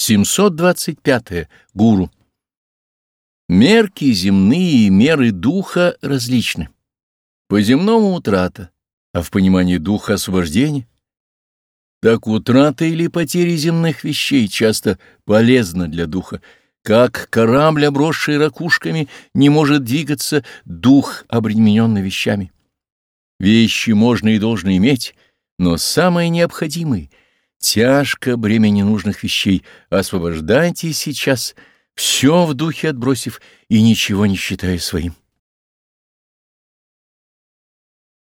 725. -е. Гуру. Мерки земные и меры духа различны. По земному утрата, а в понимании духа освобождение. Так утрата или потеря земных вещей часто полезна для духа, как корабль, обросший ракушками, не может двигаться дух, обремененный вещами. Вещи можно и должно иметь, но самые необходимые — Тяжко бремя ненужных вещей. Освобождайтесь сейчас, все в духе отбросив и ничего не считая своим.